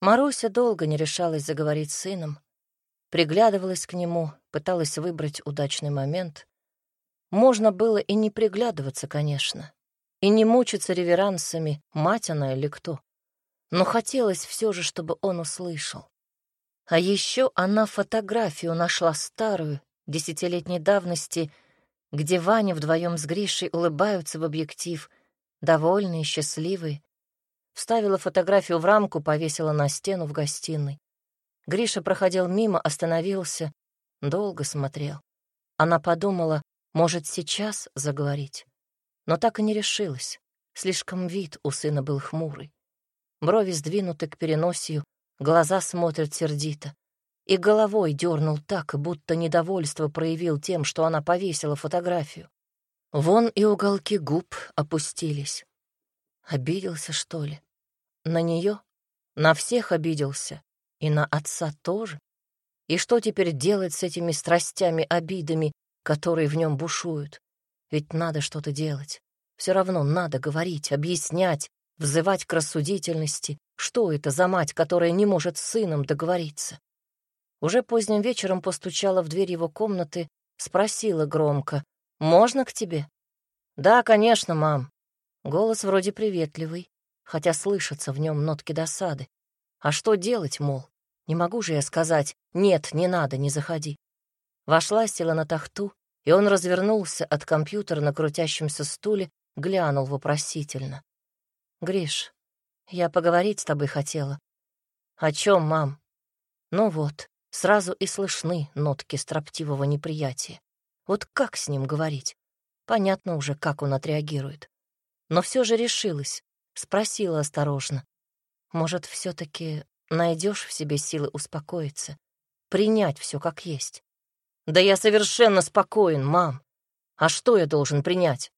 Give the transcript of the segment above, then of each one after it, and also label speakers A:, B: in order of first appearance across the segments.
A: Маруся долго не решалась заговорить с сыном, приглядывалась к нему, пыталась выбрать удачный момент. Можно было и не приглядываться, конечно, и не мучиться реверансами, мать она или кто. Но хотелось все же, чтобы он услышал. А еще она фотографию нашла старую, десятилетней давности, где Ваня вдвоем с Гришей улыбаются в объектив, довольные, счастливые. Вставила фотографию в рамку, повесила на стену в гостиной. Гриша проходил мимо, остановился, долго смотрел. Она подумала, может, сейчас заговорить. Но так и не решилась. Слишком вид у сына был хмурый. Брови сдвинуты к переносию, глаза смотрят сердито. И головой дернул так, будто недовольство проявил тем, что она повесила фотографию. Вон и уголки губ опустились. Обиделся, что ли? На нее? На всех обиделся. И на отца тоже? И что теперь делать с этими страстями, обидами, которые в нем бушуют? Ведь надо что-то делать. Все равно надо говорить, объяснять, взывать к рассудительности. Что это за мать, которая не может с сыном договориться? Уже поздним вечером постучала в дверь его комнаты, спросила громко, «Можно к тебе?» «Да, конечно, мам». Голос вроде приветливый, хотя слышатся в нем нотки досады. А что делать, мол? Не могу же я сказать, нет, не надо, не заходи. Вошла, села на тахту, и он развернулся от компьютера на крутящемся стуле, глянул вопросительно. «Гриш, я поговорить с тобой хотела». «О чем, мам?» «Ну вот, сразу и слышны нотки строптивого неприятия. Вот как с ним говорить? Понятно уже, как он отреагирует. Но все же решилась, спросила осторожно. Может, все таки найдешь в себе силы успокоиться, принять все как есть? Да я совершенно спокоен, мам. А что я должен принять?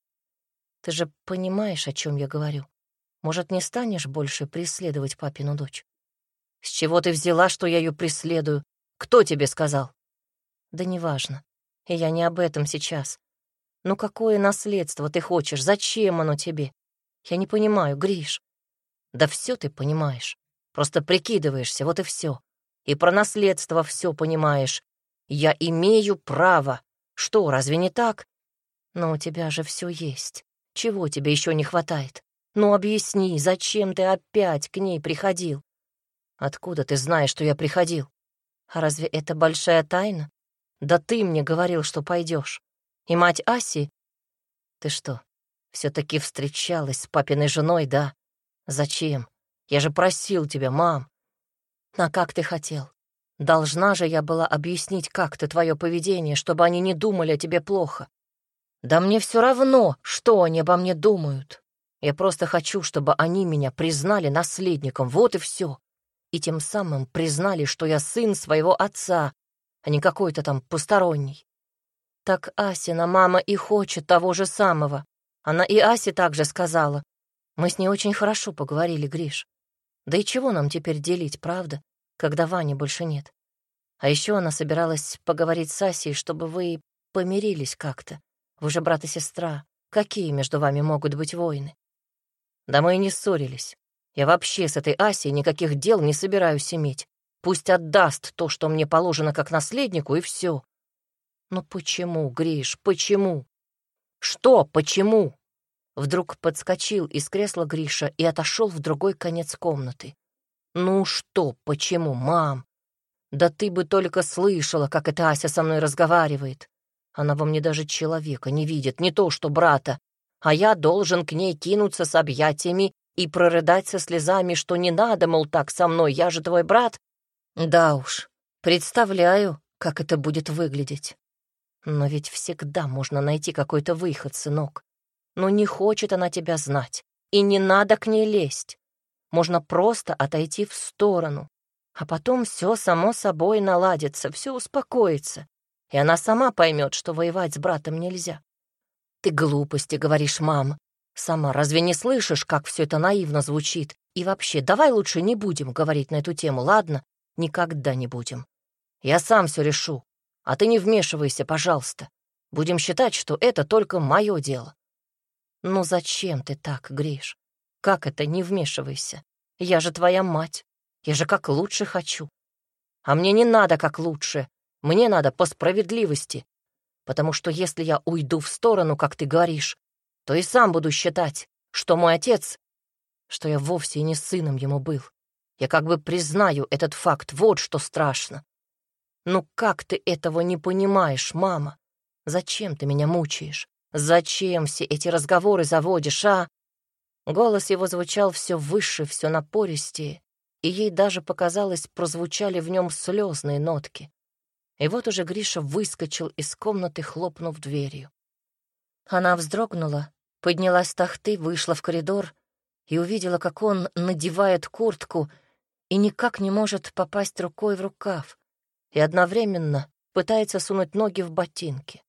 A: Ты же понимаешь, о чем я говорю. Может, не станешь больше преследовать папину дочь? С чего ты взяла, что я ее преследую? Кто тебе сказал? Да неважно. И я не об этом сейчас. Ну какое наследство ты хочешь? Зачем оно тебе? Я не понимаю, Гриш. Да все ты понимаешь. Просто прикидываешься, вот и все. И про наследство все понимаешь. Я имею право. Что, разве не так? Но у тебя же все есть. Чего тебе еще не хватает? Ну, объясни, зачем ты опять к ней приходил? Откуда ты знаешь, что я приходил? А разве это большая тайна? Да ты мне говорил, что пойдешь. И мать Аси... Ты что, все-таки встречалась с папиной женой, да? Зачем? Я же просил тебя, мам. А как ты хотел? Должна же я была объяснить как-то твое поведение, чтобы они не думали о тебе плохо. Да мне все равно, что они обо мне думают. Я просто хочу, чтобы они меня признали наследником, вот и все. И тем самым признали, что я сын своего отца, а не какой-то там посторонний. Так Асина мама и хочет того же самого. Она и Асе также сказала. Мы с ней очень хорошо поговорили, Гриш. Да и чего нам теперь делить, правда, когда Вани больше нет? А еще она собиралась поговорить с Асей, чтобы вы помирились как-то. Вы же брат и сестра. Какие между вами могут быть войны? Да мы и не ссорились. Я вообще с этой Асей никаких дел не собираюсь иметь. Пусть отдаст то, что мне положено как наследнику, и все. Но почему, Гриш, почему? Что почему? Вдруг подскочил из кресла Гриша и отошел в другой конец комнаты. Ну что, почему, мам? Да ты бы только слышала, как эта Ася со мной разговаривает. Она во мне даже человека не видит, не то что брата а я должен к ней кинуться с объятиями и прорыдать со слезами, что не надо, мол, так со мной, я же твой брат. Да уж, представляю, как это будет выглядеть. Но ведь всегда можно найти какой-то выход, сынок. Но не хочет она тебя знать, и не надо к ней лезть. Можно просто отойти в сторону, а потом все само собой наладится, все успокоится, и она сама поймет, что воевать с братом нельзя. «Ты глупости говоришь, мам. Сама разве не слышишь, как все это наивно звучит? И вообще, давай лучше не будем говорить на эту тему, ладно? Никогда не будем. Я сам все решу, а ты не вмешивайся, пожалуйста. Будем считать, что это только мое дело». «Ну зачем ты так, Гриш? Как это не вмешивайся? Я же твоя мать. Я же как лучше хочу. А мне не надо как лучше. Мне надо по справедливости. Потому что если я уйду в сторону, как ты говоришь, то и сам буду считать, что мой отец, что я вовсе не сыном ему был. Я как бы признаю этот факт, вот что страшно. Ну как ты этого не понимаешь, мама? Зачем ты меня мучаешь? Зачем все эти разговоры заводишь, а? Голос его звучал все выше, все напористее, и ей даже показалось, прозвучали в нем слезные нотки. И вот уже Гриша выскочил из комнаты, хлопнув дверью. Она вздрогнула, поднялась с тахты, вышла в коридор и увидела, как он надевает куртку и никак не может попасть рукой в рукав, и одновременно пытается сунуть ноги в ботинки.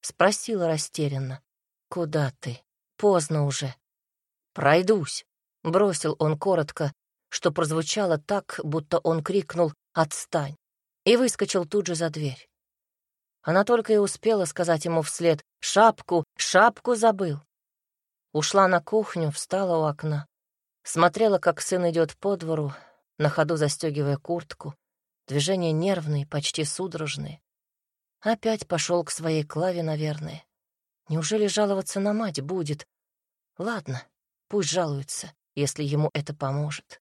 A: Спросила растерянно. «Куда ты? Поздно уже». «Пройдусь», — бросил он коротко, что прозвучало так, будто он крикнул «Отстань!» и выскочил тут же за дверь. Она только и успела сказать ему вслед «Шапку! Шапку забыл!» Ушла на кухню, встала у окна. Смотрела, как сын идет по двору, на ходу застегивая куртку. Движения нервные, почти судорожные. Опять пошел к своей Клаве, наверное. Неужели жаловаться на мать будет? Ладно, пусть жалуется, если ему это поможет.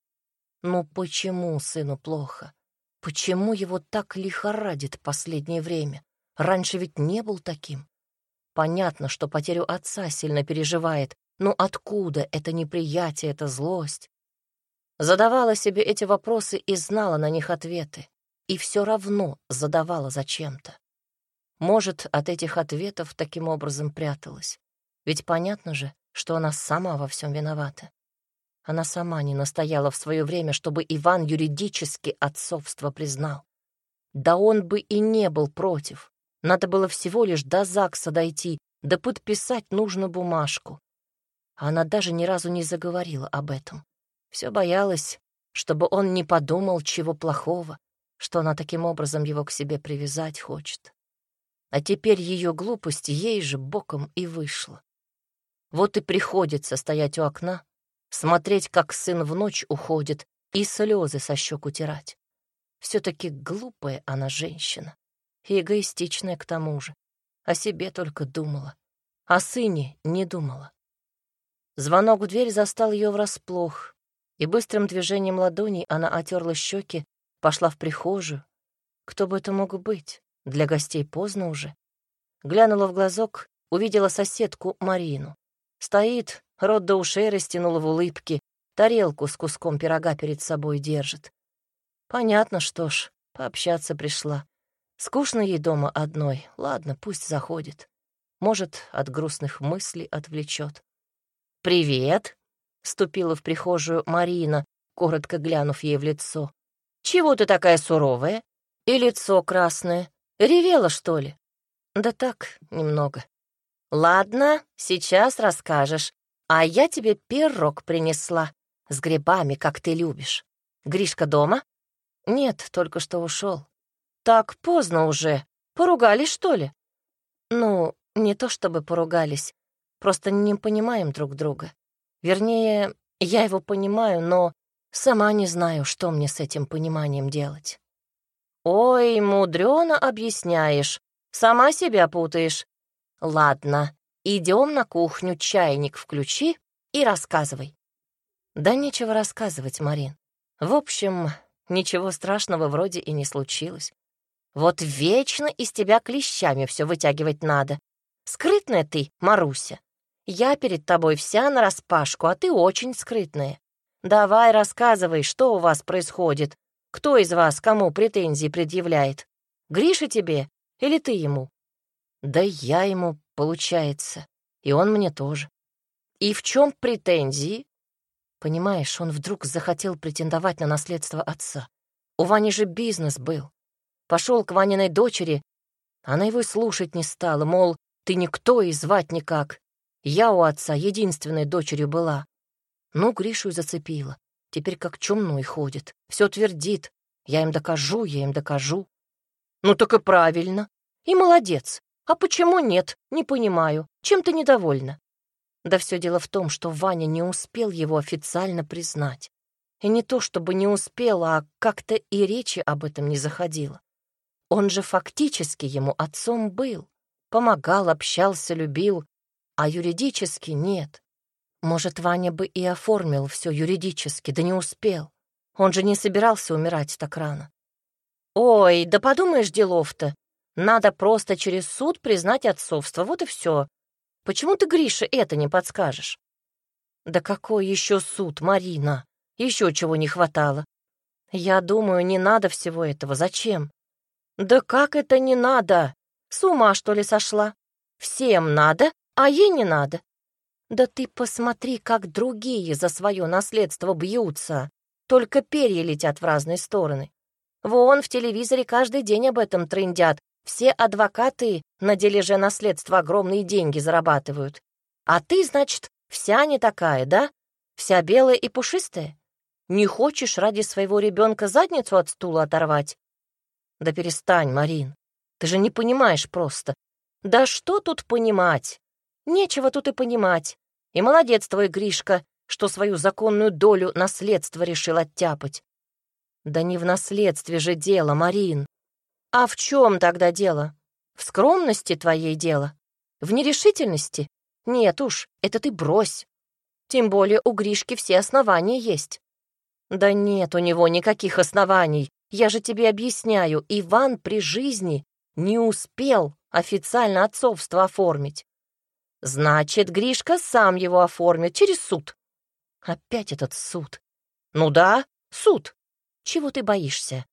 A: Но почему сыну плохо? Почему его так лихорадит последнее время? Раньше ведь не был таким. Понятно, что потерю отца сильно переживает, но откуда это неприятие, эта злость? Задавала себе эти вопросы и знала на них ответы, и все равно задавала зачем-то. Может, от этих ответов таким образом пряталась. Ведь понятно же, что она сама во всем виновата. Она сама не настояла в свое время, чтобы Иван юридически отцовство признал. Да он бы и не был против. Надо было всего лишь до ЗАГСа дойти, да подписать нужную бумажку. А она даже ни разу не заговорила об этом. Все боялась, чтобы он не подумал чего плохого, что она таким образом его к себе привязать хочет. А теперь ее глупость ей же боком и вышла. Вот и приходится стоять у окна, смотреть, как сын в ночь уходит, и слезы со щек утирать. Все-таки глупая она женщина, эгоистичная к тому же. О себе только думала, о сыне не думала. Звонок в дверь застал ее врасплох, и быстрым движением ладоней она отерла щеки, пошла в прихожую. Кто бы это мог быть? Для гостей поздно уже. Глянула в глазок, увидела соседку Марину. Стоит, рот до ушей растянула в улыбке, тарелку с куском пирога перед собой держит. Понятно, что ж, пообщаться пришла. Скучно ей дома одной, ладно, пусть заходит. Может, от грустных мыслей отвлечет. «Привет!» — ступила в прихожую Марина, коротко глянув ей в лицо. «Чего ты такая суровая? И лицо красное. Ревела, что ли? Да так, немного. Ладно, сейчас расскажешь. А я тебе пирог принесла. С грибами, как ты любишь. Гришка дома? Нет, только что ушел. Так поздно уже. Поругались, что ли? Ну, не то чтобы поругались. Просто не понимаем друг друга. Вернее, я его понимаю, но сама не знаю, что мне с этим пониманием делать. «Ой, мудрено объясняешь, сама себя путаешь. Ладно, идем на кухню, чайник включи и рассказывай». «Да нечего рассказывать, Марин. В общем, ничего страшного вроде и не случилось. Вот вечно из тебя клещами все вытягивать надо. Скрытная ты, Маруся. Я перед тобой вся нараспашку, а ты очень скрытная. Давай рассказывай, что у вас происходит, кто из вас кому претензии предъявляет? Гриша тебе или ты ему? Да я ему, получается, и он мне тоже. И в чем претензии? Понимаешь, он вдруг захотел претендовать на наследство отца. У Вани же бизнес был. Пошел к Ваниной дочери, она его слушать не стала, мол, ты никто и звать никак. Я у отца единственной дочерью была. Ну, Гришу и зацепила. Теперь как чумной ходит, все твердит. Я им докажу, я им докажу. Ну так и правильно. И молодец. А почему нет? Не понимаю. Чем ты недовольна? Да все дело в том, что Ваня не успел его официально признать. И не то чтобы не успела, а как-то и речи об этом не заходило. Он же фактически ему отцом был. Помогал, общался, любил, а юридически нет. Может, Ваня бы и оформил все юридически, да не успел. Он же не собирался умирать так рано. Ой, да подумаешь, делов-то. Надо просто через суд признать отцовство, вот и все. Почему ты, Гриша, это не подскажешь? Да какой еще суд, Марина? Еще чего не хватало. Я думаю, не надо всего этого. Зачем? Да как это не надо? С ума, что ли, сошла? Всем надо, а ей не надо. Да ты посмотри, как другие за свое наследство бьются. Только перья летят в разные стороны. Вон в телевизоре каждый день об этом трындят. Все адвокаты на дележе наследства огромные деньги зарабатывают. А ты, значит, вся не такая, да? Вся белая и пушистая? Не хочешь ради своего ребенка задницу от стула оторвать? Да перестань, Марин. Ты же не понимаешь просто. Да что тут понимать? Нечего тут и понимать. И молодец твой Гришка, что свою законную долю наследства решил оттяпать. Да не в наследстве же дело, Марин. А в чем тогда дело? В скромности твоей дело? В нерешительности? Нет уж, это ты брось. Тем более у Гришки все основания есть. «Да нет у него никаких оснований. Я же тебе объясняю, Иван при жизни не успел официально отцовство оформить. Значит, Гришка сам его оформит через суд. Опять этот суд. Ну да, суд. Чего ты боишься?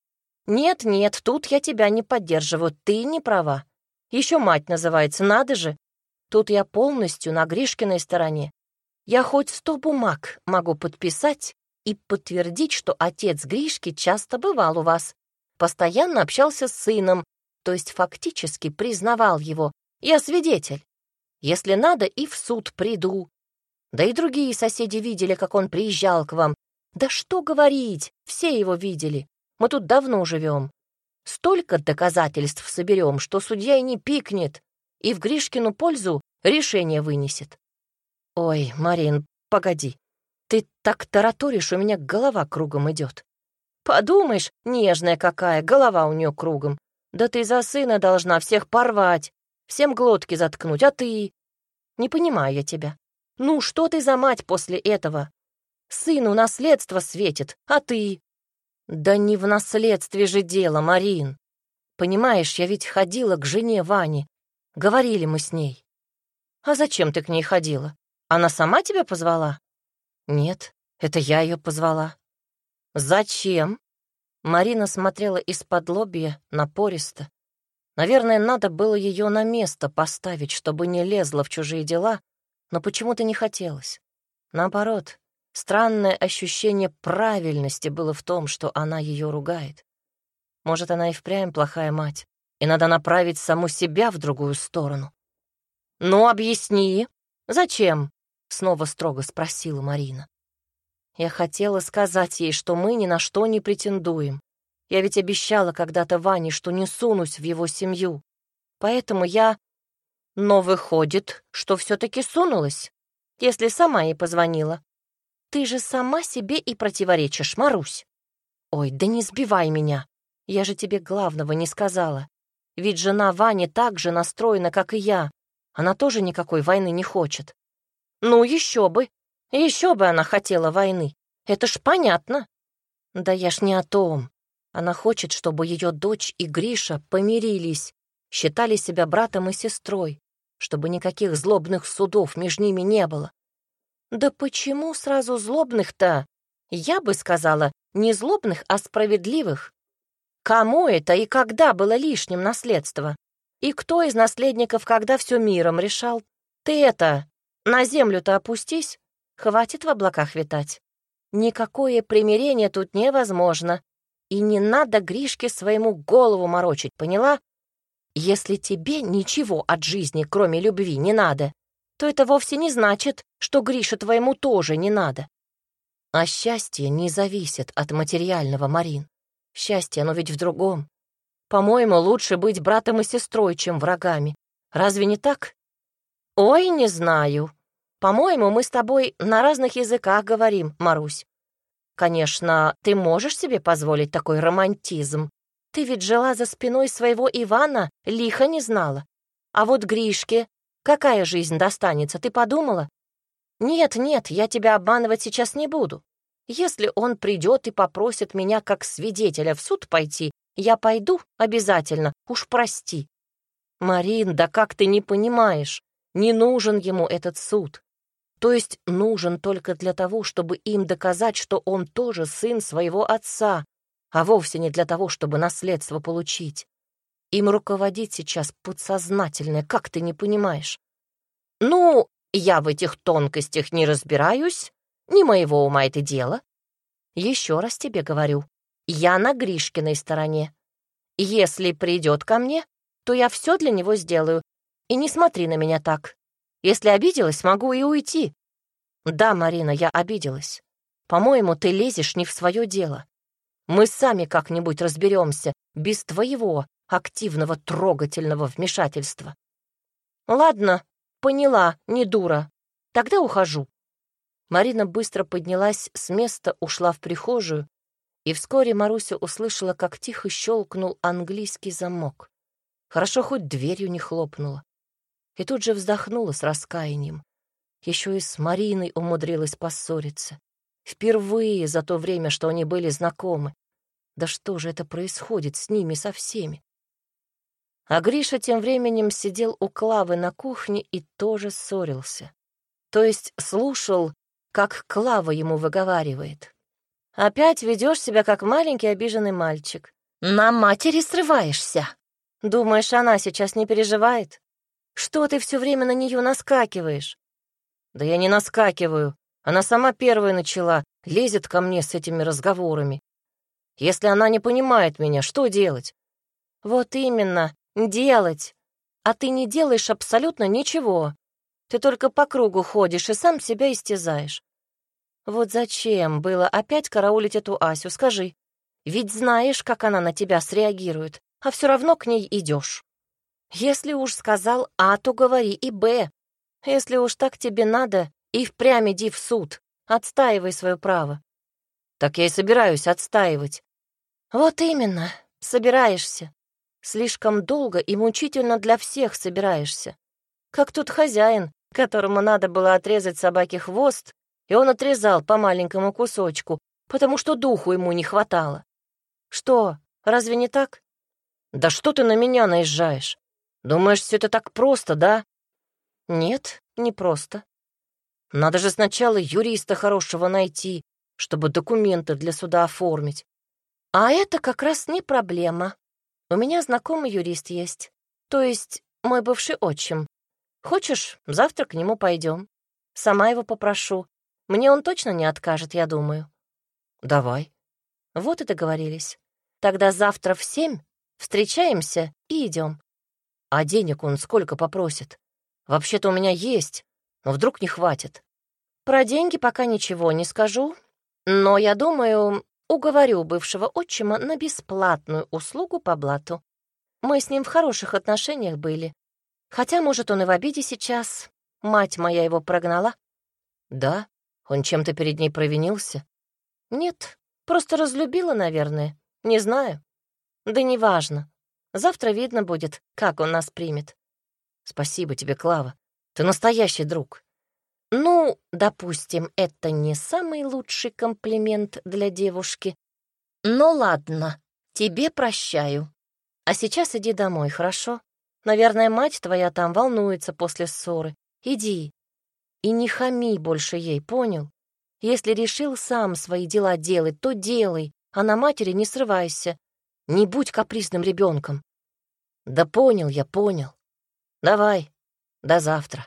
A: Нет-нет, тут я тебя не поддерживаю, ты не права. Еще мать называется, надо же. Тут я полностью на Гришкиной стороне. Я хоть сто бумаг могу подписать, и подтвердить, что отец Гришки часто бывал у вас, постоянно общался с сыном, то есть фактически признавал его. Я свидетель. Если надо, и в суд приду. Да и другие соседи видели, как он приезжал к вам. Да что говорить, все его видели. Мы тут давно живем. Столько доказательств соберем, что судья и не пикнет, и в Гришкину пользу решение вынесет. Ой, Марин, погоди. Ты так тараторишь, у меня голова кругом идет. Подумаешь, нежная какая, голова у нее кругом. Да ты за сына должна всех порвать, всем глотки заткнуть, а ты... Не понимаю я тебя. Ну, что ты за мать после этого? Сыну наследство светит, а ты... Да не в наследстве же дело, Марин. Понимаешь, я ведь ходила к жене Вани. Говорили мы с ней. А зачем ты к ней ходила? Она сама тебя позвала? Нет, это я ее позвала. Зачем? Марина смотрела из-под лобья напористо. Наверное, надо было ее на место поставить, чтобы не лезла в чужие дела, но почему-то не хотелось. Наоборот, странное ощущение правильности было в том, что она ее ругает. Может, она и впрямь плохая мать, и надо направить саму себя в другую сторону. «Ну, объясни, зачем?» — снова строго спросила Марина. Я хотела сказать ей, что мы ни на что не претендуем. Я ведь обещала когда-то Ване, что не сунусь в его семью. Поэтому я... Но выходит, что все-таки сунулась, если сама ей позвонила. Ты же сама себе и противоречишь, Марусь. Ой, да не сбивай меня. Я же тебе главного не сказала. Ведь жена Вани так же настроена, как и я. Она тоже никакой войны не хочет. Ну, еще бы. Еще бы она хотела войны. Это ж понятно. Да я ж не о том. Она хочет, чтобы ее дочь и Гриша помирились, считали себя братом и сестрой, чтобы никаких злобных судов между ними не было. Да почему сразу злобных-то? Я бы сказала, не злобных, а справедливых. Кому это и когда было лишним наследство? И кто из наследников когда все миром решал? Ты это, на землю-то опустись, хватит в облаках витать. Никакое примирение тут невозможно. И не надо Гришке своему голову морочить, поняла? Если тебе ничего от жизни, кроме любви, не надо, то это вовсе не значит, что Грише твоему тоже не надо. А счастье не зависит от материального, Марин. Счастье, оно ведь в другом. По-моему, лучше быть братом и сестрой, чем врагами. Разве не так? Ой, не знаю. По-моему, мы с тобой на разных языках говорим, Марусь. Конечно, ты можешь себе позволить такой романтизм. Ты ведь жила за спиной своего Ивана, лихо не знала. А вот Гришке какая жизнь достанется, ты подумала? Нет, нет, я тебя обманывать сейчас не буду. Если он придет и попросит меня как свидетеля в суд пойти, я пойду обязательно, уж прости. Марин, да как ты не понимаешь? Не нужен ему этот суд. То есть нужен только для того, чтобы им доказать, что он тоже сын своего отца, а вовсе не для того, чтобы наследство получить. Им руководить сейчас подсознательное, как ты не понимаешь? Ну, я в этих тонкостях не разбираюсь, не моего ума это дело. Еще раз тебе говорю, я на Гришкиной стороне. Если придет ко мне, то я все для него сделаю. И не смотри на меня так. Если обиделась, могу и уйти. Да, Марина, я обиделась. По-моему, ты лезешь не в свое дело. Мы сами как-нибудь разберемся, без твоего активного трогательного вмешательства. Ладно, поняла, не дура. Тогда ухожу. Марина быстро поднялась с места, ушла в прихожую, и вскоре Маруся услышала, как тихо щелкнул английский замок. Хорошо, хоть дверью не хлопнула и тут же вздохнула с раскаянием. Еще и с Мариной умудрилась поссориться. Впервые за то время, что они были знакомы. Да что же это происходит с ними со всеми? А Гриша тем временем сидел у Клавы на кухне и тоже ссорился. То есть слушал, как Клава ему выговаривает. «Опять ведешь себя, как маленький обиженный мальчик. На матери срываешься. Думаешь, она сейчас не переживает? Что ты все время на нее наскакиваешь? Да я не наскакиваю. Она сама первая начала, лезет ко мне с этими разговорами. Если она не понимает меня, что делать? Вот именно, делать. А ты не делаешь абсолютно ничего. Ты только по кругу ходишь и сам себя истязаешь. Вот зачем было опять караулить эту Асю, скажи? Ведь знаешь, как она на тебя среагирует, а все равно к ней идешь. Если уж сказал А, то говори и Б. Если уж так тебе надо, и впрямь иди в суд. Отстаивай свое право. Так я и собираюсь отстаивать. Вот именно, собираешься. Слишком долго и мучительно для всех собираешься. Как тут хозяин, которому надо было отрезать собаке хвост, и он отрезал по маленькому кусочку, потому что духу ему не хватало. Что, разве не так? Да что ты на меня наезжаешь? Думаешь, все это так просто, да? Нет, не просто. Надо же сначала юриста хорошего найти, чтобы документы для суда оформить. А это как раз не проблема. У меня знакомый юрист есть, то есть мой бывший отчим. Хочешь, завтра к нему пойдем. Сама его попрошу. Мне он точно не откажет, я думаю. Давай. Вот и договорились. Тогда завтра в семь встречаемся и идем. А денег он сколько попросит? Вообще-то у меня есть, но вдруг не хватит. Про деньги пока ничего не скажу, но я думаю, уговорю бывшего отчима на бесплатную услугу по блату. Мы с ним в хороших отношениях были. Хотя, может, он и в обиде сейчас. Мать моя его прогнала. Да? Он чем-то перед ней провинился? Нет, просто разлюбила, наверное. Не знаю. Да неважно. Завтра видно будет, как он нас примет. Спасибо тебе, Клава. Ты настоящий друг. Ну, допустим, это не самый лучший комплимент для девушки. Ну ладно, тебе прощаю. А сейчас иди домой, хорошо? Наверное, мать твоя там волнуется после ссоры. Иди. И не хами больше ей, понял? Если решил сам свои дела делать, то делай, а на матери не срывайся. Не будь капризным ребенком. Да понял я, понял. Давай, до завтра.